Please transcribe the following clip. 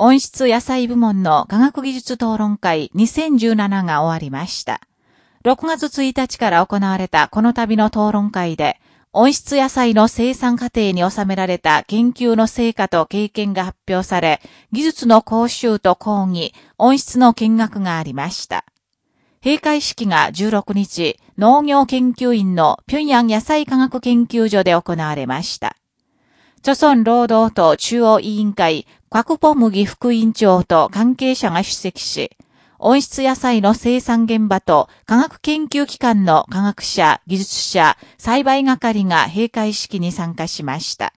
温室野菜部門の科学技術討論会2017が終わりました。6月1日から行われたこの度の討論会で、温室野菜の生産過程に収められた研究の成果と経験が発表され、技術の講習と講義、温室の見学がありました。閉会式が16日、農業研究院の平壌野菜科学研究所で行われました。著村労働党中央委員会、ククポム副委員長と関係者が出席し、温室野菜の生産現場と科学研究機関の科学者、技術者、栽培係が閉会式に参加しました。